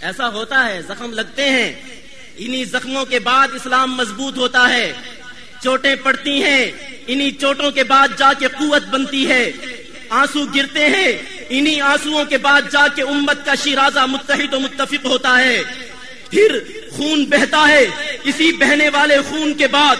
ایسا ہوتا ہے، زخم لگتے ہیں۔ انہی زخموں کے بعد اسلام مضبوط ہوتا ہے۔ چوٹیں پڑتی ہیں، انہی چوٹوں کے بعد جا کے قوت بنتی ہے۔ آنسو گرتے ہیں، انہی آنسو کے بعد جا کے امت کا شیرازہ متحد و متفق ہوتا ہے۔ پھر خون بہتا ہے۔ اسی بہنے والے خون کے بعد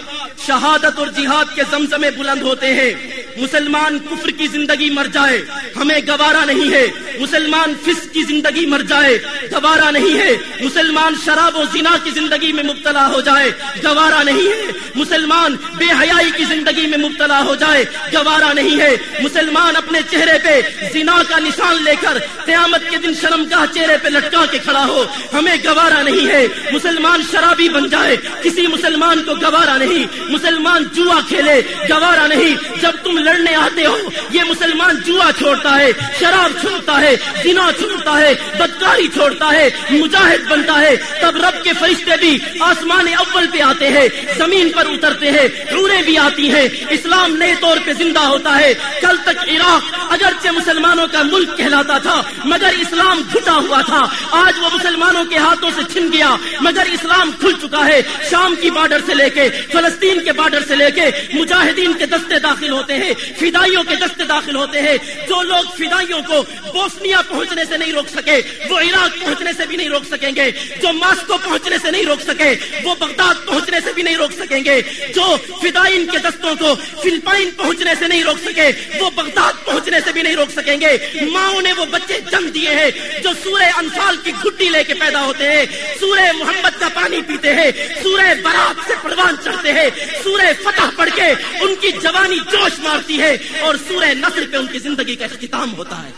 شہادت اور جہاد کے زمزمے بلند ہوتے ہیں۔ مسلمان کفر کی زندگی مر جائے، ہمیں گوارا نہیں ہے۔ مسلمان فس کی زندگی مر جائے، گوارا نہیں ہے۔ مسلمان شراب و زنا کی زندگی میں مبتلا ہو جائے، گوارا نہیں ہے۔ مسلمان بے حیائی کی زندگی میں مبتلا ہو جائے، گوارا نہیں ہے۔ مسلمان اپنے چہرے پہ زنا کا نشان لے کر قیامت کے دن شرم کا چہرے پہ لٹکا کے کھڑا ہو، ہمیں گوارا نہیں ہے۔ مسلمان شرابی بن جائے، کسی مسلمان کو گوارا نہیں۔ مسلمان جوا کھیلے، گوارا نہیں۔ جب تم لڑنے آتے ہو، یہ مسلمان جوا چھوڑتا ہے، شراب چھوڑتا ہے، زنا چھوڑتا ہے، بدکاری چھوڑتا ہے، مجاہد بنتا ہے۔ تب رب کے فرشتے بھی آسمان اول پہ آتے ہیں، زمین پر اترتے ہیں رورے بھی آتی ہیں۔ اسلام نئے طور پہ زندہ ہوتا ہے۔ کل تک عراق اگرچہ مسلمانوں کا ملک کہلاتا تھا، مگر اسلام گھٹا ہوا تھا۔ آج وہ مسلمانوں کے ہاتھوں سے چھن گیا، مگر اسلام کھل چکا ہے۔ شام کی بارڈر سے لے کے، فلسطین کے بارڈر سے لے کے مجاہدین کے دستے داخل ہوتے ہیں۔ فدائیوں کے دستے داخل ہوتے ہیں۔ جو لوگ فدائیوں کو بوسنیا پہنچنے سے نہیں روک سکے، وہ عراق پہنچنے سے بھی نہیں روک سکیں گے۔ جو ماسکو پہنچنے سے نہیں روک سکے، وہ بغداد پہنچنے سے بھی نہیں روک سکیں گے۔ جو فدائین کے دستوں کو فلپائن پہنچنے سے نہیں روک سکے، وہ بغداد پہنچنے سے بھی نہیں روک سکیں گے۔ ماؤں نے وہ بچے جم دیے ہیں جو سورہ انفال کی گھٹی لے کے پیدا ہوتے ہیں۔ سورہ محمد پانی پیتے ہیں، سورہ برات سے پروان چڑھتے ہیں، سورہ فتح پڑھ کے ان کی جوانی جوش مارتی ہے اور سورہ نصر پہ ان کی زندگی کا اختتام ہوتا ہے۔